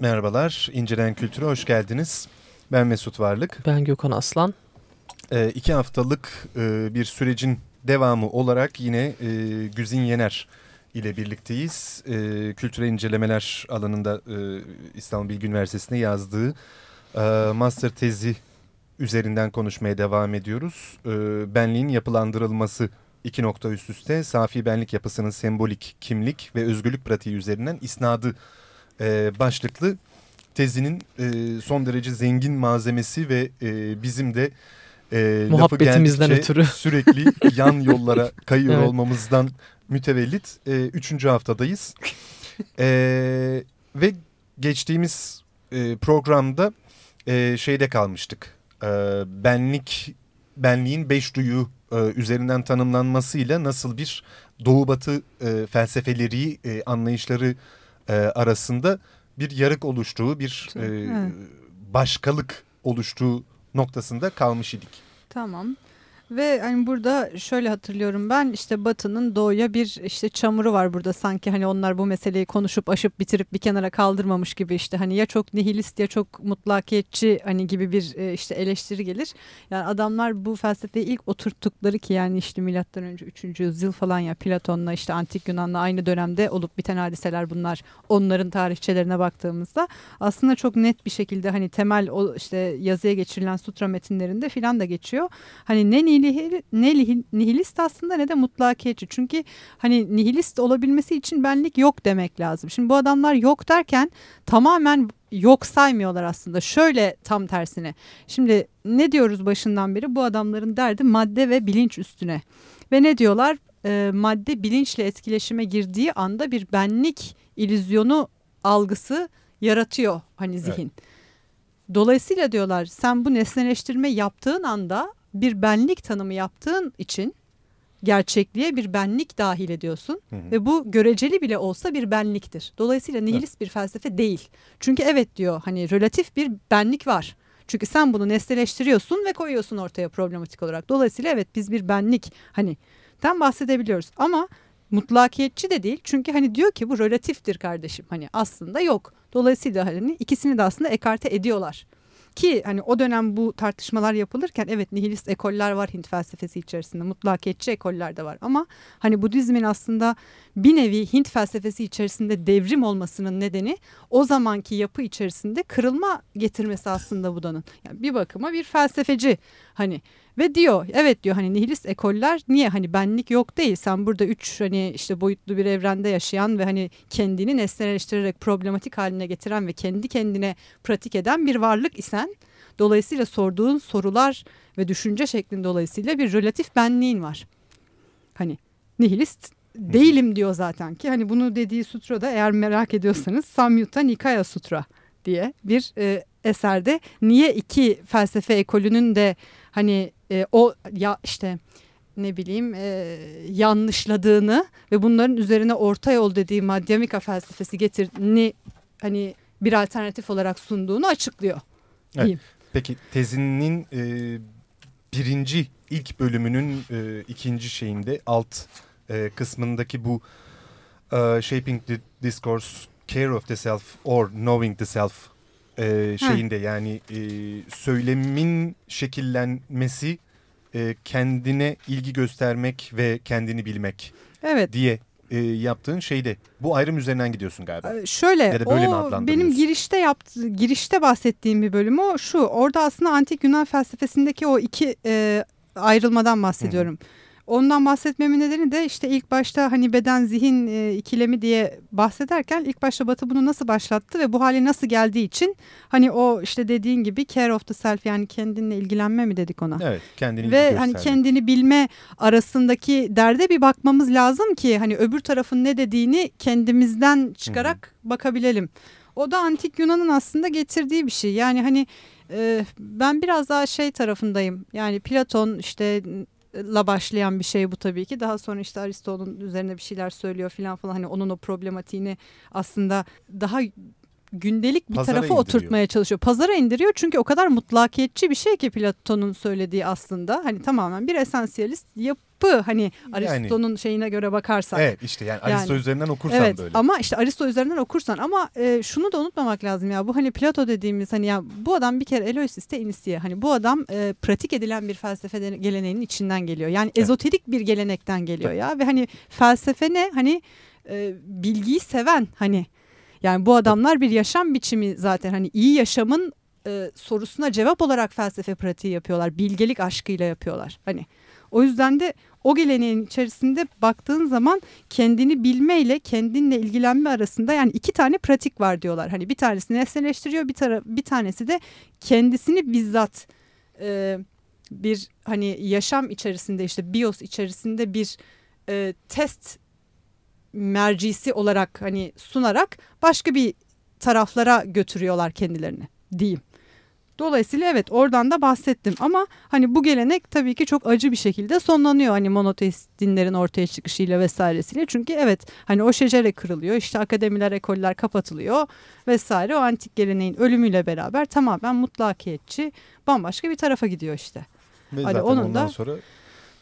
Merhabalar, İncelen Kültür'e hoş geldiniz. Ben Mesut Varlık. Ben Gökhan Aslan. E, iki haftalık e, bir sürecin devamı olarak yine e, Güzin Yener ile birlikteyiz. E, kültürel incelemeler alanında e, İstanbul Bilgi Üniversitesi'nde yazdığı e, master tezi üzerinden konuşmaya devam ediyoruz. E, benliğin yapılandırılması iki nokta üst üste safi benlik yapısının sembolik kimlik ve özgürlük pratiği üzerinden isnadı e, başlıklı tezinin e, son derece zengin malzemesi ve e, bizim de e, muhabbetimizden ötürü sürekli yan yollara kayıyor evet. olmamızdan mütevellit e, üçüncü haftadayız. e, ve geçtiğimiz e, programda e, şeyde kalmıştık. E, benlik, benliğin beş duyu e, üzerinden tanımlanmasıyla nasıl bir doğu batı e, felsefeleri, e, anlayışları e, arasında bir yarık oluştuğu, bir e, başkalık oluştuğu noktasında kalmış idik. Tamam. Ve hani burada şöyle hatırlıyorum ben işte Batı'nın doğuya bir işte çamuru var burada sanki hani onlar bu meseleyi konuşup aşıp bitirip bir kenara kaldırmamış gibi işte hani ya çok nihilist ya çok mutlakiyetçi hani gibi bir e, işte eleştiri gelir. Yani adamlar bu felsefeyi ilk oturttukları ki yani işte milattan önce 3. yüzyıl falan ya Platon'la işte antik Yunan'la aynı dönemde olup biten hadiseler bunlar onların tarihçelerine baktığımızda aslında çok net bir şekilde hani temel o işte yazıya geçirilen sutra metinlerinde filan da geçiyor. Hani ne nihil, ne nihilist aslında ne de mutlakiyetçi. Çünkü hani nihilist olabilmesi için benlik yok demek lazım. Şimdi bu adamlar yok derken tamamen yok saymıyorlar aslında. Şöyle tam tersine. Şimdi ne diyoruz başından beri? Bu adamların derdi madde ve bilinç üstüne. Ve ne diyorlar? E, madde bilinçle etkileşime girdiği anda bir benlik ilüzyonu algısı yaratıyor hani zihin. Evet. Dolayısıyla diyorlar sen bu nesneleştirme yaptığın anda bir benlik tanımı yaptığın için gerçekliğe bir benlik dahil ediyorsun hı hı. ve bu göreceli bile olsa bir benliktir. Dolayısıyla nihilist evet. bir felsefe değil. Çünkü evet diyor hani relatif bir benlik var. Çünkü sen bunu nesneleştiriyorsun ve koyuyorsun ortaya problematik olarak. Dolayısıyla evet biz bir benlik hani ten bahsedebiliyoruz ama mutlakiyetçi de değil. Çünkü hani diyor ki bu relatiftir kardeşim. Hani aslında yok. Dolayısıyla hani ikisini de aslında ekarte ediyorlar. Ki hani o dönem bu tartışmalar yapılırken evet nihilist ekoller var Hint felsefesi içerisinde. Mutlakiyetçi ekoller de var ama hani Budizmin aslında bir nevi Hint felsefesi içerisinde devrim olmasının nedeni o zamanki yapı içerisinde kırılma getirmesi aslında Buda'nın. Yani bir bakıma bir felsefeci hani ve diyor evet diyor hani nihilist ekoller niye hani benlik yok değil sen burada üç hani işte boyutlu bir evrende yaşayan ve hani kendini nesneleştirerek problematik haline getiren ve kendi kendine pratik eden bir varlık isen dolayısıyla sorduğun sorular ve düşünce şeklin dolayısıyla bir relatif benliğin var. Hani nihilist değilim diyor zaten ki hani bunu dediği sutra da eğer merak ediyorsanız Samyutta Nikaya Sutra diye bir e, eserde niye iki felsefe ekolünün de hani e, o ya işte ne bileyim e, yanlışladığını ve bunların üzerine orta yol dediği Madhyamika felsefesi getirdiğini hani bir alternatif olarak sunduğunu açıklıyor. Evet. Peki tezinin e, birinci ilk bölümünün e, ikinci şeyinde alt e, kısmındaki bu e, Shaping the Discourse, Care of the Self or Knowing the Self e, şeyinde yani e, söylemin şekillenmesi e, kendine ilgi göstermek ve kendini bilmek evet. diye e, yaptığın şeyde bu ayrım üzerinden gidiyorsun galiba. Şöyle ya da böyle o benim girişte yaptı, girişte bahsettiğim bir bölüm o şu orada aslında antik Yunan felsefesindeki o iki e, ayrılmadan bahsediyorum. -hı. Ondan bahsetmemin nedeni de işte ilk başta hani beden zihin e, ikilemi diye bahsederken ilk başta Batı bunu nasıl başlattı ve bu hale nasıl geldiği için hani o işte dediğin gibi care of the self yani kendinle ilgilenme mi dedik ona? Evet kendini Ve hani kendini bilme arasındaki derde bir bakmamız lazım ki hani öbür tarafın ne dediğini kendimizden çıkarak Hı -hı. bakabilelim. O da antik Yunan'ın aslında getirdiği bir şey. Yani hani e, ben biraz daha şey tarafındayım. Yani Platon işte la başlayan bir şey bu tabii ki. Daha sonra işte Aristo'nun üzerine bir şeyler söylüyor falan falan. Hani onun o problematiğini aslında daha gündelik bir Pazara tarafa indiriyor. oturtmaya çalışıyor. Pazara indiriyor çünkü o kadar mutlakiyetçi bir şey ki Platon'un söylediği aslında. Hani tamamen bir esansiyalist yap yapı hani Aristo'nun yani, şeyine göre bakarsak. Evet işte yani, yani Aristo üzerinden okursan evet, böyle. Ama işte Aristo üzerinden okursan ama e, şunu da unutmamak lazım ya bu hani Plato dediğimiz hani ya bu adam bir kere Eloisis'te inisiye hani bu adam e, pratik edilen bir felsefe geleneğinin içinden geliyor. Yani evet. ezoterik bir gelenekten geliyor evet. ya ve hani felsefe ne hani e, bilgiyi seven hani yani bu adamlar bir yaşam biçimi zaten hani iyi yaşamın e, sorusuna cevap olarak felsefe pratiği yapıyorlar. Bilgelik aşkıyla yapıyorlar. Hani o yüzden de o geleneğin içerisinde baktığın zaman kendini bilmeyle kendinle ilgilenme arasında yani iki tane pratik var diyorlar. Hani bir tanesi nesneleştiriyor bir, tara bir tanesi de kendisini bizzat e, bir hani yaşam içerisinde işte bios içerisinde bir e, test mercisi olarak hani sunarak başka bir taraflara götürüyorlar kendilerini diyeyim. Dolayısıyla evet oradan da bahsettim ama hani bu gelenek tabii ki çok acı bir şekilde sonlanıyor hani monoteist dinlerin ortaya çıkışıyla vesairesiyle. Çünkü evet hani o şecere kırılıyor işte akademiler ekoller kapatılıyor vesaire o antik geleneğin ölümüyle beraber tamamen mutlakiyetçi bambaşka bir tarafa gidiyor işte. Ve hani onun ondan da, sonra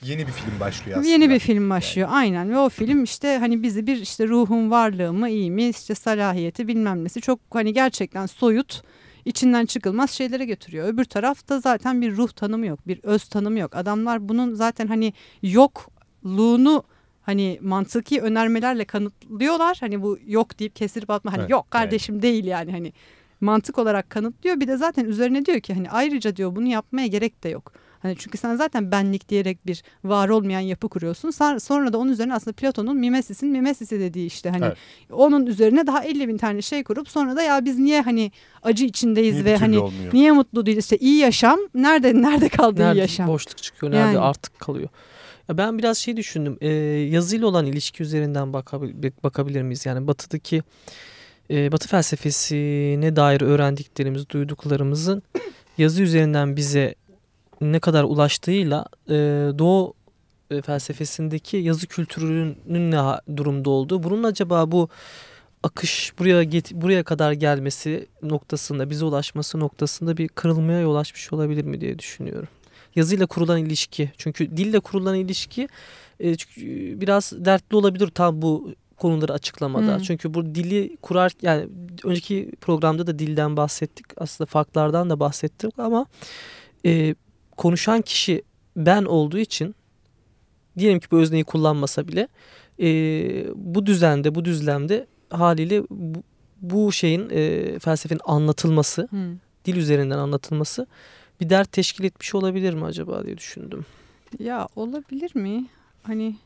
yeni bir film başlıyor aslında. Yeni bir film başlıyor yani. aynen ve o film işte hani bizi bir işte ruhun varlığı mı iyi mi işte salahiyeti bilmem nesi çok hani gerçekten soyut içinden çıkılmaz şeylere götürüyor. Öbür tarafta zaten bir ruh tanımı yok, bir öz tanımı yok. Adamlar bunun zaten hani yokluğunu hani mantıki önermelerle kanıtlıyorlar. Hani bu yok deyip kesirip atma hani evet, yok kardeşim evet. değil yani hani mantık olarak kanıtlıyor. Bir de zaten üzerine diyor ki hani ayrıca diyor bunu yapmaya gerek de yok. Hani çünkü sen zaten benlik diyerek bir var olmayan yapı kuruyorsun. Sonra da onun üzerine aslında Platon'un mimesis'in mimesisi dediği işte hani evet. onun üzerine daha 50 bin tane şey kurup sonra da ya biz niye hani acı içindeyiz niye ve hani olmuyor? niye mutlu değiliz işte iyi yaşam nerede nerede kaldı nerede iyi yaşam? Boşluk çıkıyor nerede yani. artık kalıyor. Ya ben biraz şey düşündüm e, yazıyla olan ilişki üzerinden bakabil bakabilir miyiz? Yani batıdaki e, batı felsefesine dair öğrendiklerimiz duyduklarımızın yazı üzerinden bize ne kadar ulaştığıyla e, Doğu e, felsefesindeki yazı kültürünün ne durumda olduğu. Bunun acaba bu akış buraya get buraya kadar gelmesi noktasında bize ulaşması noktasında bir kırılmaya yol açmış olabilir mi diye düşünüyorum. Yazıyla kurulan ilişki çünkü dille kurulan ilişki e, biraz dertli olabilir tam bu konuları açıklamada. Hmm. Çünkü bu dili kurar yani önceki programda da dilden bahsettik aslında farklardan da bahsettik ama e, konuşan kişi ben olduğu için diyelim ki bu özneyi kullanmasa bile e, bu düzende bu düzlemde haliyle bu, bu şeyin e, felsefenin anlatılması hmm. dil üzerinden anlatılması bir dert teşkil etmiş olabilir mi acaba diye düşündüm. Ya olabilir mi? Hani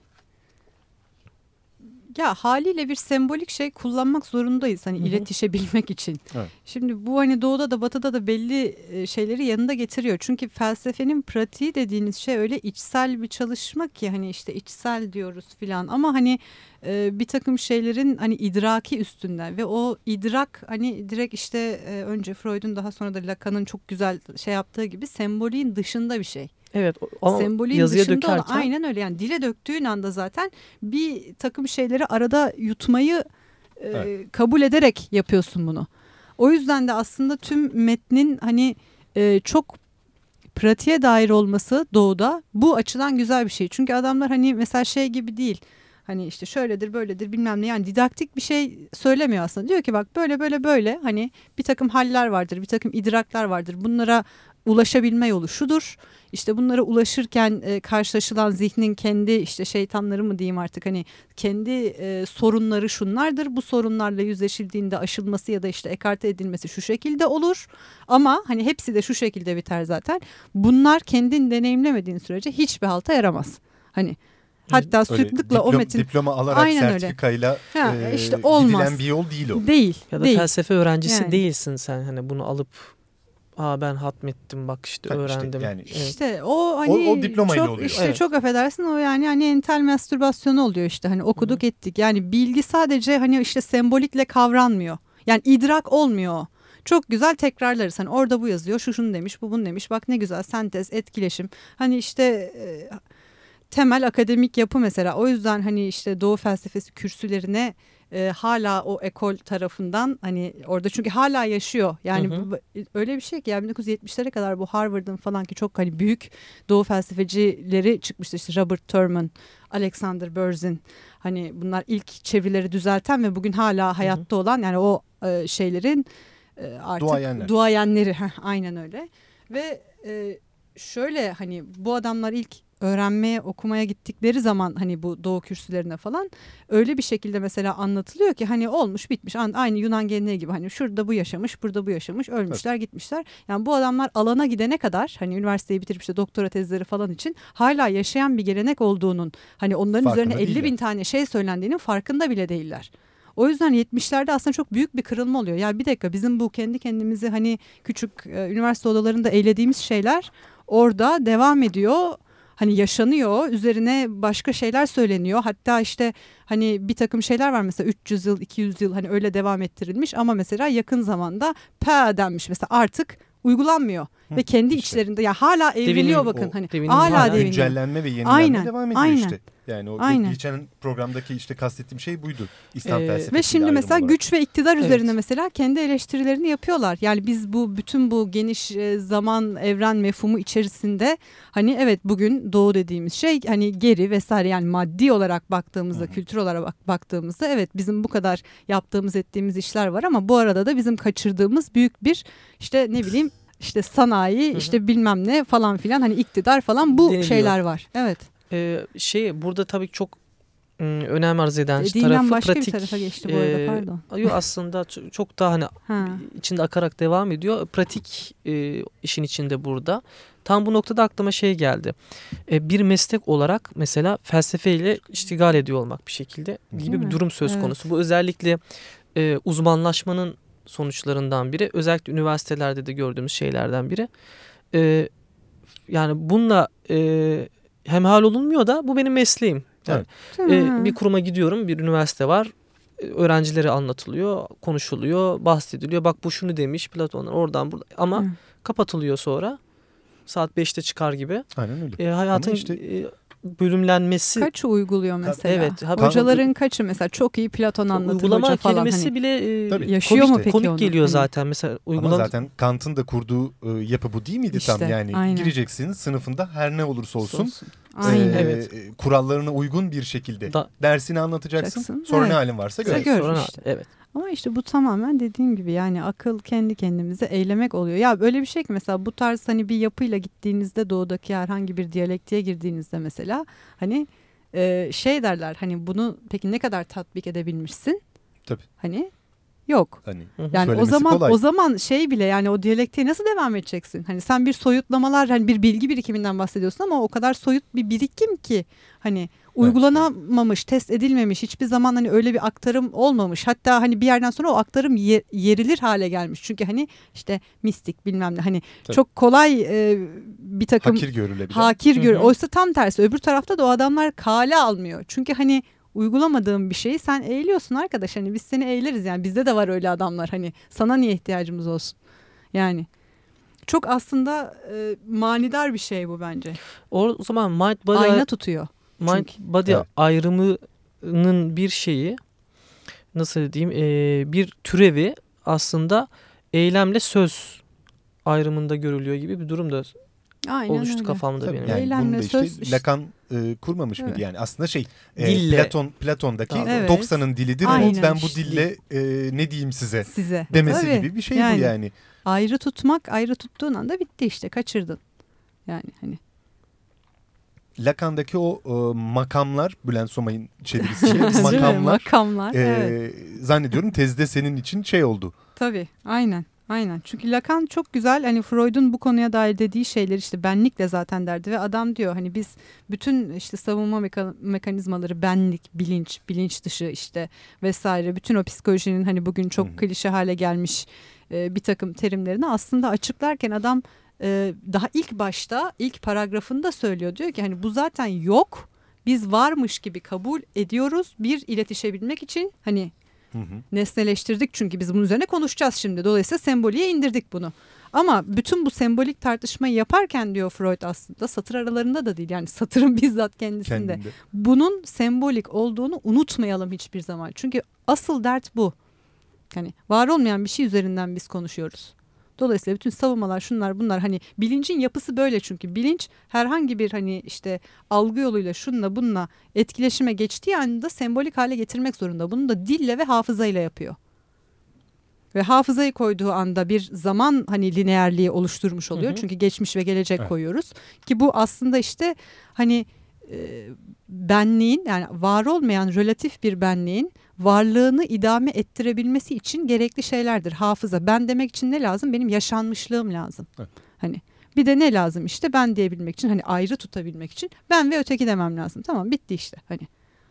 ya haliyle bir sembolik şey kullanmak zorundayız hani Hı-hı. iletişebilmek için. Evet. Şimdi bu hani doğuda da batıda da belli e, şeyleri yanında getiriyor. Çünkü felsefenin pratiği dediğiniz şey öyle içsel bir çalışma ki hani işte içsel diyoruz filan ama hani e, bir takım şeylerin hani idraki üstünden ve o idrak hani direkt işte e, önce Freud'un daha sonra da Lacan'ın çok güzel şey yaptığı gibi semboliğin dışında bir şey. Evet ama Sembolün yazıya dökerken. Olan, aynen öyle yani dile döktüğün anda zaten bir takım şeyleri arada yutmayı e, evet. kabul ederek yapıyorsun bunu. O yüzden de aslında tüm metnin hani e, çok pratiğe dair olması doğuda bu açıdan güzel bir şey. Çünkü adamlar hani mesela şey gibi değil. Hani işte şöyledir böyledir bilmem ne yani didaktik bir şey söylemiyor aslında. Diyor ki bak böyle böyle böyle hani bir takım haller vardır bir takım idraklar vardır. Bunlara ulaşabilme yolu şudur. İşte bunlara ulaşırken e, karşılaşılan zihnin kendi işte şeytanları mı diyeyim artık hani kendi e, sorunları şunlardır. Bu sorunlarla yüzleşildiğinde aşılması ya da işte ekarte edilmesi şu şekilde olur. Ama hani hepsi de şu şekilde biter zaten. Bunlar kendin deneyimlemediğin sürece hiçbir halta yaramaz. Hani Hatta sıklıkla diplom, o metin diploma alarak Aynen sertifikayla ha, e, işte olmaz. gidilen bir yol değil o. Değil. Ya da değil. felsefe öğrencisi yani. değilsin sen hani bunu alıp Aa ben hatmettim bak işte öğrendim. İşte, yani, evet. işte o hani o, o diplomayla çok, oluyor. Işte evet. çok affedersin o yani hani entel mastürbasyonu oluyor işte hani okuduk Hı -hı. ettik. Yani bilgi sadece hani işte sembolikle kavranmıyor. Yani idrak olmuyor. Çok güzel tekrarlarız. Hani orada bu yazıyor, şu şunu demiş, bu bunu demiş. Bak ne güzel sentez, etkileşim. Hani işte e, temel akademik yapı mesela. O yüzden hani işte Doğu felsefesi kürsülerine e, hala o ekol tarafından hani orada çünkü hala yaşıyor. Yani Hı hı. bu- öyle bir şey ki yani 1970'lere kadar bu Harvard'ın falan ki çok hani büyük doğu felsefecileri çıkmıştı işte Robert Thurman, Alexander Berzin. Hani bunlar ilk çevirileri düzelten ve bugün hala hayatta olan yani o e, şeylerin e, artık Duayenler. duayenleri heh, aynen öyle. Ve e, şöyle hani bu adamlar ilk öğrenmeye okumaya gittikleri zaman hani bu doğu kürsülerine falan öyle bir şekilde mesela anlatılıyor ki hani olmuş bitmiş aynı Yunan geleneği gibi hani şurada bu yaşamış burada bu yaşamış ölmüşler gitmişler yani bu adamlar alana gidene kadar hani üniversiteyi bitirip işte doktora tezleri falan için hala yaşayan bir gelenek olduğunun hani onların Farkında üzerine 50 bin tane şey söylendiğinin farkında bile değiller. O yüzden 70'lerde aslında çok büyük bir kırılma oluyor. Ya bir dakika bizim bu kendi kendimizi hani küçük e, üniversite odalarında eylediğimiz şeyler orada devam ediyor. Hani yaşanıyor. Üzerine başka şeyler söyleniyor. Hatta işte hani bir takım şeyler var mesela 300 yıl, 200 yıl hani öyle devam ettirilmiş ama mesela yakın zamanda pa denmiş mesela artık uygulanmıyor Hı, ve kendi işte. içlerinde ya hala evriliyor bakın o hani hala hala deviniyor. Güncellenme ve yenilenme Aynen, devam ediyor aynen. işte. Yani o Aynen. geçen programdaki işte kastettiğim şey buydu. İslam Ee, felsefesiyle Ve şimdi mesela olarak. güç ve iktidar Evet. üzerine mesela kendi eleştirilerini yapıyorlar. Yani biz bu bütün bu geniş e, zaman evren mefhumu içerisinde hani evet bugün doğu dediğimiz şey hani geri vesaire yani maddi olarak baktığımızda Hı hı. kültür olarak bak- baktığımızda evet bizim bu kadar yaptığımız ettiğimiz işler var ama bu arada da bizim kaçırdığımız büyük bir işte ne bileyim işte sanayi Hı hı. işte bilmem ne falan filan hani iktidar falan bu Deniliyor. şeyler var. Evet. Ee, şey burada tabii çok önem arz eden Dediğimden tarafı başka pratik. bir tarafa geçti bu arada e, pardon. Yok aslında çok daha hani Ha. içinde akarak devam ediyor. Pratik e, işin içinde burada. Tam bu noktada aklıma şey geldi. E, bir meslek olarak mesela felsefeyle iştigal ediyor olmak bir şekilde gibi Değil bir mi? durum söz Evet. konusu. Bu özellikle e, uzmanlaşmanın sonuçlarından biri. Özellikle üniversitelerde de gördüğümüz şeylerden biri. E, yani bununla e, hemhal olunmuyor da bu benim mesleğim. Yani, e, Hı. bir kuruma gidiyorum, bir üniversite var. E, Öğrencilere anlatılıyor, konuşuluyor, bahsediliyor. Bak bu şunu demiş Platon'dan oradan burada. Ama Hı. kapatılıyor sonra. Saat 5'te çıkar gibi. Aynen öyle. E, hayatın işte- e, bölümlenmesi Kaçı uyguluyor mesela? Evet, Hocaların kaçı mesela çok iyi Platon anlatır uygulama hoca falan kelimesi hani. bile e, Tabii. Yaşıyor komik, mu peki komik onu? geliyor Hani- zaten. Mesela uygulama Ama zaten Kant'ın da kurduğu e, yapı bu değil miydi tam İşte, yani aynen. gireceksin sınıfında her ne olursa olsun Olsun. Aynen. e, Evet. e, kurallarına uygun bir şekilde Da- dersini anlatacaksın Jackson, sonra evet. ne halin varsa gör. Sonra gör sonra işte. evet. Ama işte bu tamamen dediğim gibi yani akıl kendi kendimize eylemek oluyor. Ya böyle bir şey ki mesela bu tarz hani bir yapıyla gittiğinizde doğudaki herhangi bir diyalektiğe girdiğinizde mesela hani e, şey derler hani bunu peki ne kadar tatbik edebilmişsin? Tabii. Hani yok. Hani. Yani o zaman kolay. o zaman şey bile yani o diyalektiğe nasıl devam edeceksin? Hani sen bir soyutlamalar hani bir bilgi birikiminden bahsediyorsun ama o kadar soyut bir birikim ki hani uygulanamamış, test edilmemiş, hiçbir zaman hani öyle bir aktarım olmamış. Hatta hani bir yerden sonra o aktarım ye- yerilir hale gelmiş. Çünkü hani işte mistik bilmem ne hani Tabii. çok kolay e, bir takım hakir görülebilir. hakir gör. Oysa tam tersi öbür tarafta da o adamlar kale almıyor. Çünkü hani uygulamadığın bir şeyi sen eğiliyorsun arkadaş. Hani biz seni eğleriz yani bizde de var öyle adamlar. Hani sana niye ihtiyacımız olsun? Yani çok aslında e, manidar bir şey bu bence. O, zaman mind body, Ayna tutuyor. mind çünkü. body Evet. ayrımının bir şeyi nasıl diyeyim e, bir türevi aslında eylemle söz ayrımında görülüyor gibi bir durum da Aynen oluştu öyle. kafamda Tabii benim. yani Eylemle işte söz işte- Lacan e, kurmamış Evet. mıydı yani aslında şey e. Platon Platon'daki. Evet. 90'ın dilidir Aynen o ben bu dille e, ne diyeyim size Size. demesi Tabii. gibi bir şey Yani. bu yani. Ayrı tutmak ayrı tuttuğun anda bitti işte kaçırdın. Yani hani. Lacan'daki o e, makamlar Bülent Somay'ın çevirisiyle makamlar Makamlar. e, evet. zannediyorum tezde senin için şey oldu. Tabii aynen aynen. Çünkü Lacan çok güzel hani Freud'un bu konuya dair dediği şeyler işte benlikle zaten derdi ve adam diyor hani biz bütün işte savunma meka- mekanizmaları benlik, bilinç, bilinç dışı işte vesaire bütün o psikolojinin hani bugün çok Hı hı. klişe hale gelmiş e, bir takım terimlerini aslında açıklarken adam e, daha ilk başta ilk paragrafında söylüyor diyor ki hani bu zaten yok. Biz varmış gibi kabul ediyoruz bir iletişebilmek için hani Hı hı. nesneleştirdik çünkü biz bunun üzerine konuşacağız şimdi. Dolayısıyla semboliye indirdik bunu. Ama bütün bu sembolik tartışmayı yaparken diyor Freud aslında satır aralarında da değil yani satırın bizzat kendisinde. Kendinde. Bunun sembolik olduğunu unutmayalım hiçbir zaman. Çünkü asıl dert bu. Hani var olmayan bir şey üzerinden biz konuşuyoruz. Dolayısıyla bütün savunmalar şunlar bunlar hani bilincin yapısı böyle çünkü bilinç herhangi bir hani işte algı yoluyla şunla bununla etkileşime geçtiği anda sembolik hale getirmek zorunda. Bunu da dille ve hafızayla yapıyor. Ve hafızayı koyduğu anda bir zaman hani lineerliği oluşturmuş oluyor. Hı hı. Çünkü geçmiş ve gelecek Evet. koyuyoruz. Ki bu aslında işte hani e, benliğin yani var olmayan relatif bir benliğin varlığını idame ettirebilmesi için gerekli şeylerdir. Hafıza. Ben demek için ne lazım? Benim yaşanmışlığım lazım. Evet. Hani bir de ne lazım işte ben diyebilmek için hani ayrı tutabilmek için ben ve öteki demem lazım. Tamam bitti işte hani.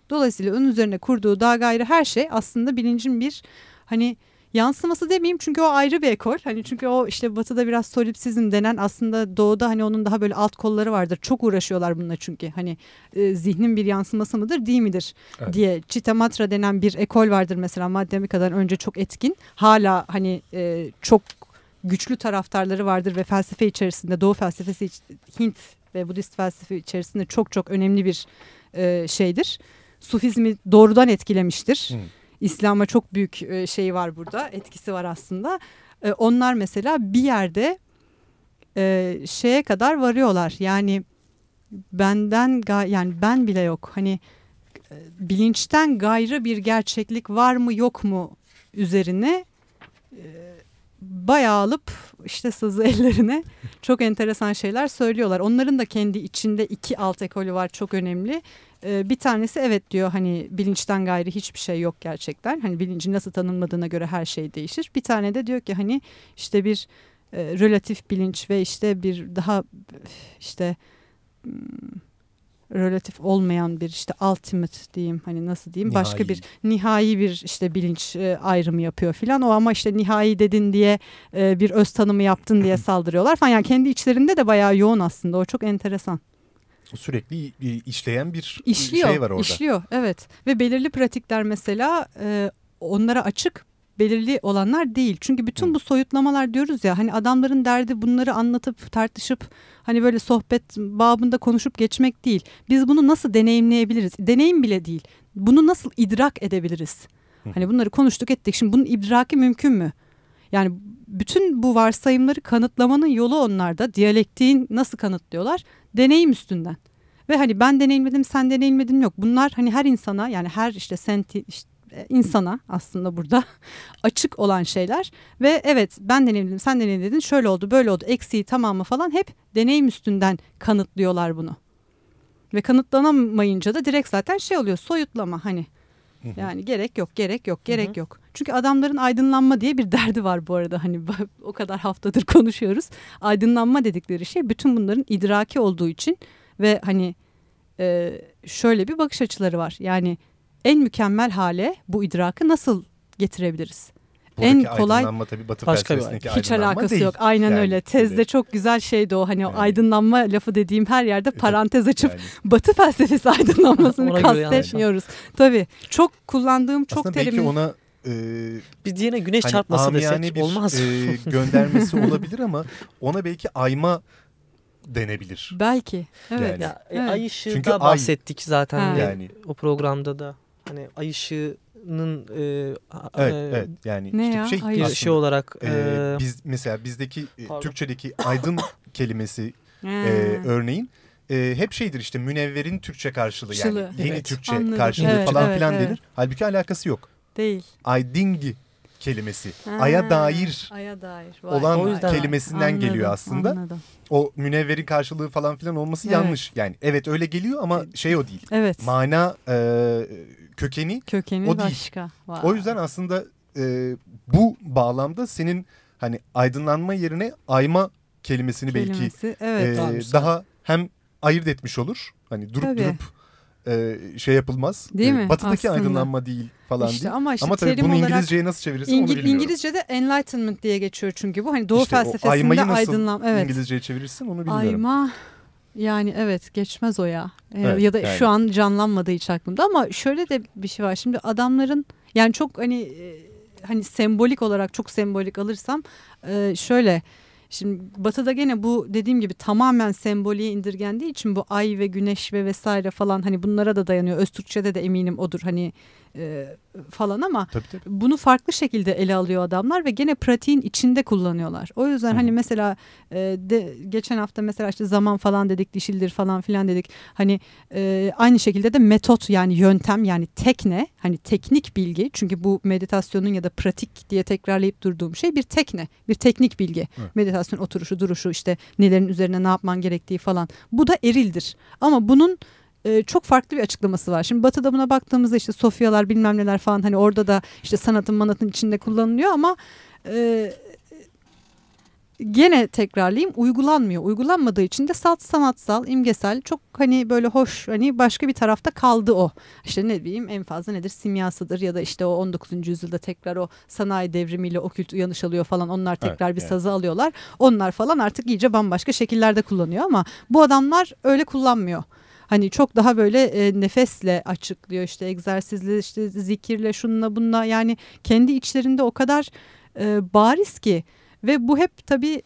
Dolayısıyla onun üzerine kurduğu daha gayrı her şey aslında bilincin bir hani yansıması demeyeyim çünkü o ayrı bir ekol. Hani çünkü o işte batıda biraz solipsizm denen aslında doğuda hani onun daha böyle alt kolları vardır. Çok uğraşıyorlar bununla çünkü. Hani e, zihnin bir yansıması mıdır değil midir Evet. diye. Chitamatra denen bir ekol vardır mesela Madhyamika'dan önce çok etkin. Hala hani e, çok güçlü taraftarları vardır ve felsefe içerisinde Doğu felsefesi Hint ve Budist felsefe içerisinde çok çok önemli bir e, şeydir. Sufizmi doğrudan etkilemiştir. Hı. İslam'a çok büyük e, şey var burada etkisi var aslında. E, onlar mesela bir yerde e, şeye kadar varıyorlar. Yani benden yani ben bile yok. Hani bilinçten gayrı bir gerçeklik var mı yok mu üzerine bayağı alıp işte sızı ellerine çok enteresan şeyler söylüyorlar. Onların da kendi içinde iki alt ekolü var çok önemli. Ee, bir tanesi evet diyor hani bilinçten gayrı hiçbir şey yok gerçekten. Hani bilinci nasıl tanımladığına göre her şey değişir. Bir tane de diyor ki hani işte bir e, relatif bilinç ve işte bir daha işte hmm, relatif olmayan bir işte ultimate diyeyim hani nasıl diyeyim başka Nihai. bir nihai bir işte bilinç e, ayrımı yapıyor filan o ama işte nihai dedin diye e, bir öz tanımı yaptın diye saldırıyorlar falan yani kendi içlerinde de bayağı yoğun aslında o çok enteresan. Sürekli işleyen bir İşliyor, şey var orada. işliyor evet ve belirli pratikler mesela e, onlara açık belirli olanlar değil. Çünkü bütün bu soyutlamalar diyoruz ya hani adamların derdi bunları anlatıp tartışıp hani böyle sohbet babında konuşup geçmek değil. Biz bunu nasıl deneyimleyebiliriz? Deneyim bile değil. Bunu nasıl idrak edebiliriz? Hani bunları konuştuk ettik. Şimdi bunun idraki mümkün mü? Yani bütün bu varsayımları kanıtlamanın yolu onlarda. Diyalektiğin nasıl kanıtlıyorlar? Deneyim üstünden. Ve hani ben deneyimledim sen deneyimledin yok. Bunlar hani her insana yani her işte senti işte e, insana aslında burada açık olan şeyler. Ve evet ben deneyimledim sen deneyimledin şöyle oldu böyle oldu eksiği tamamı falan hep deneyim üstünden kanıtlıyorlar bunu. Ve kanıtlanamayınca da direkt zaten şey oluyor soyutlama hani. Hı hı. Yani gerek yok, gerek yok, gerek Hı hı. yok. Çünkü adamların aydınlanma diye bir derdi var bu arada. Hani o kadar haftadır konuşuyoruz. Aydınlanma dedikleri şey bütün bunların idraki olduğu için ve hani e, şöyle bir bakış açıları var. Yani en mükemmel hale bu idrakı nasıl getirebiliriz? En Buradaki kolay- aydınlanma tabii Batı Başka felsefesindeki Hiç aydınlanma alakası değil. yok. Aynen Yani öyle. Tezde öyle. çok güzel şeydi o. Hani o Yani. aydınlanma lafı dediğim her yerde parantez açıp Yani Batı felsefesi aydınlanmasını kastetmiyoruz. Tabii. Çok kullandığım çok aslında belki terimin ona e, Biz diğerine güneş hani çarpması desek bir olmaz. e, göndermesi olabilir ama ona belki ayma denebilir. belki. Evet. Yani. ya, e, Evet. ay ışığı Çünkü da ay- bahsettik zaten Ha. e, Yani o programda da. Hani ay ışığının e, evet, e, evet yani Ne işte ya? şey aslında, şey olarak e, e, biz mesela bizdeki e, Pardon. Türkçedeki aydın kelimesi e, örneğin e, hep şeydir işte münevverin Türkçe karşılığı yani Karşılığı. yeni Evet. Türkçe Anladım. karşılığı Evet, falan evet, filan evet. denir. Halbuki alakası yok. Değil. Aydingi kelimesi Ha. aya dair Aya dair. olan O yüzden- kelimesinden Anladım, geliyor aslında. Anladım. O münevverin karşılığı falan filan olması Evet. yanlış. Yani evet öyle geliyor ama şey o değil. Evet. Mana e, kökeni Kökeni o değil. başka. Vay. O yüzden aslında e, bu bağlamda senin hani aydınlanma yerine ayma kelimesini belki Kelimesi, evet. e, daha hem ayırt etmiş olur. Hani durup Tabii. durup e, şey yapılmaz. Değil E, mi? Batıdaki Aslında. aydınlanma değil falan İşte değil. ama işte Ama tabii bunu olarak İngilizceye nasıl çevirirsin onu İngil- bilmiyorum. İngilizce'de enlightenment diye geçiyor çünkü bu. Hani Doğu İşte felsefesinde aymayı nasıl aydınlan. Evet. İngilizceye çevirirsin onu bilmiyorum. Ayma yani evet geçmez o ya. Ee, Evet, ya da yani. şu an canlanmadı hiç aklımda ama şöyle de bir şey var. Şimdi adamların yani çok hani e, hani sembolik olarak çok sembolik alırsam e, şöyle Şimdi batıda gene bu dediğim gibi tamamen semboliğe indirgendiği için bu ay ve güneş ve vesaire falan hani bunlara da dayanıyor. Öztürkçe'de de eminim odur hani e, falan ama Tabii tabii. bunu farklı şekilde ele alıyor adamlar ve gene pratiğin içinde kullanıyorlar. O yüzden Hı. hani mesela e, de, geçen hafta mesela işte zaman falan dedik, dişildir falan filan dedik. Hani e, aynı şekilde de metot yani yöntem yani tekne hani teknik bilgi çünkü bu meditasyonun ya da pratik diye tekrarlayıp durduğum şey bir tekne, bir teknik bilgi. Evet. Meditasyon oturuşu, duruşu işte nelerin üzerine ne yapman gerektiği falan. Bu da erildir. Ama bunun e, çok farklı bir açıklaması var. Şimdi Batı'da buna baktığımızda işte Sofyalar bilmem neler falan hani orada da işte sanatın manatın içinde kullanılıyor ama e, gene tekrarlayayım uygulanmıyor. Uygulanmadığı için de salt sanatsal, imgesel çok hani böyle hoş hani başka bir tarafta kaldı o. İşte ne bileyim en fazla nedir simyasıdır ya da işte o 19. yüzyılda tekrar o sanayi devrimiyle okült uyanış alıyor falan onlar tekrar bir evet. sazı alıyorlar. Onlar falan artık iyice bambaşka şekillerde kullanıyor ama bu adamlar öyle kullanmıyor. Hani çok daha böyle e, nefesle açıklıyor işte egzersizle işte zikirle şununla bununla yani kendi içlerinde o kadar e, bariz ki ve bu hep tabii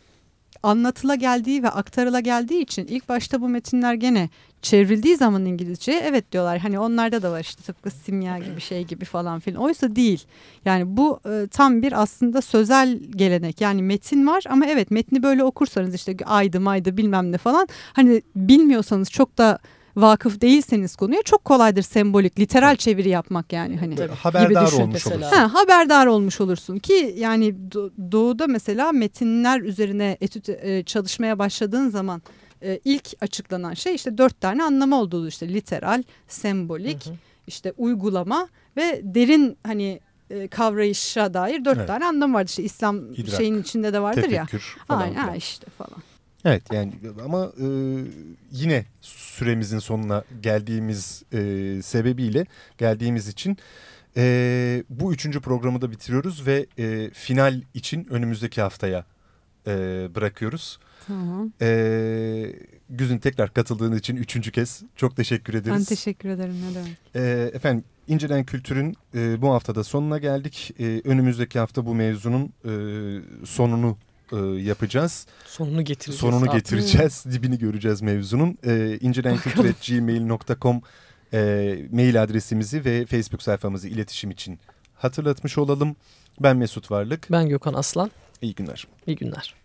anlatıla geldiği ve aktarıla geldiği için ilk başta bu metinler gene çevrildiği zaman İngilizce evet diyorlar hani onlarda da var işte tıpkı simya gibi şey gibi falan filan. Oysa değil. Yani bu e, tam bir aslında sözel gelenek. Yani metin var ama evet metni böyle okursanız işte aydı maydı bilmem ne falan hani bilmiyorsanız çok da vakıf değilseniz konuya çok kolaydır sembolik literal çeviri yapmak yani hani. Tabii. Haberdar düşün olmuş mesela. olursun. Ha, haberdar olmuş olursun ki yani do- doğuda mesela metinler üzerine etüt e, çalışmaya başladığın zaman e, ilk açıklanan şey işte dört tane anlamı olduğu işte literal, sembolik, Hı hı. işte uygulama ve derin hani e, kavrayışa dair dört Evet. tane anlamı vardır. İşte İslam İdrak, şeyin içinde de vardır ya. Tefekkür falan. Aynen ha filan. işte falan. Evet yani ama e, yine süremizin sonuna geldiğimiz e, sebebiyle geldiğimiz için e, bu üçüncü programı da bitiriyoruz ve e, final için önümüzdeki haftaya e, bırakıyoruz. Tamam. E, Güzin tekrar katıldığın için üçüncü kez çok teşekkür ederiz. Ben teşekkür ederim ne demek. E, efendim İncelen Kültür'ün e, bu haftada sonuna geldik. E, önümüzdeki hafta bu mevzunun e, sonunu e, yapacağız. Sonunu getireceğiz. Sonunu getireceğiz. Dibini göreceğiz mevzunun. E, incelenkültür.gmail.com e, mail adresimizi ve Facebook sayfamızı iletişim için hatırlatmış olalım. Ben Mesut Varlık. Ben Gökhan Aslan. İyi günler. İyi günler.